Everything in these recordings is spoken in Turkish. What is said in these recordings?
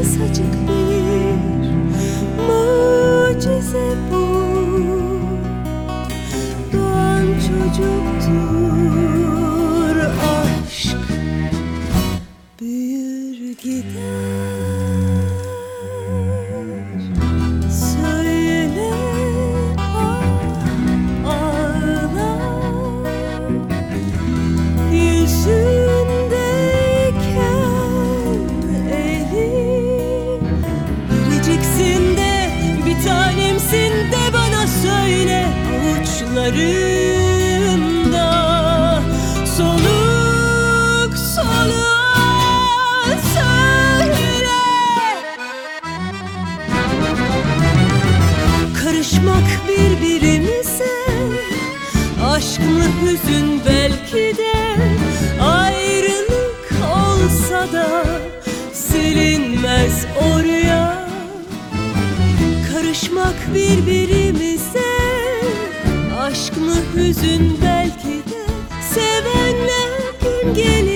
kısacık bir mucize bu. Doğan çocuk avuçlarımda soluk soluğa söyle. Karışmak birbirimize Aşk mı hüzün belki de Ayrılık olsa da Silinmez oraya. Karışmak birbirimize Aşk mı hüzün belki de Sevenler gün gelir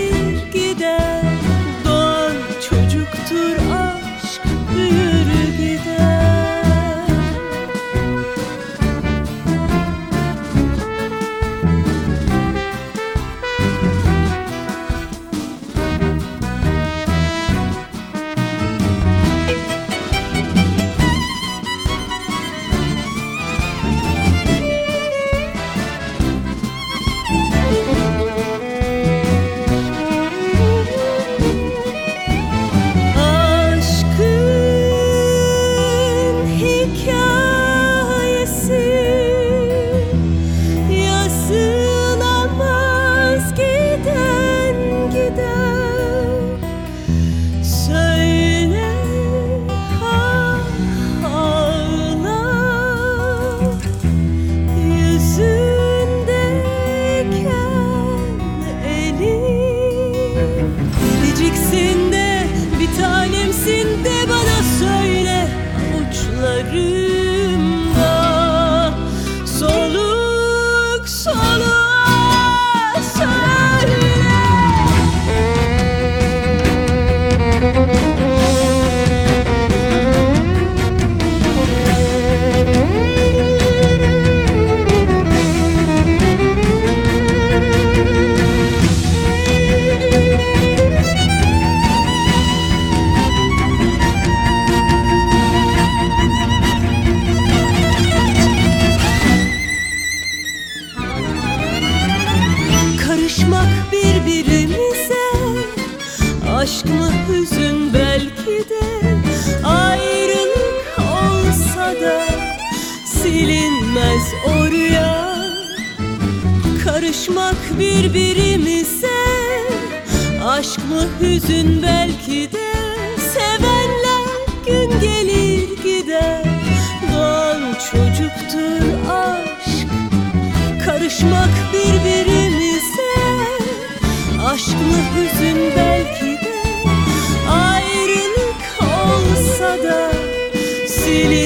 Karışmak birbirimize. Aşk mı hüzün? Belki de Ayrılık olsa da Silinmez o rüya Karışmak birbirimize. Aşk mı hüzün? Belki de Sevenler gün gelir gider. Doğan çocuktur aşk. Karışmak birbirimize Aşklı hüzün belki de ayrılık olsa da silin.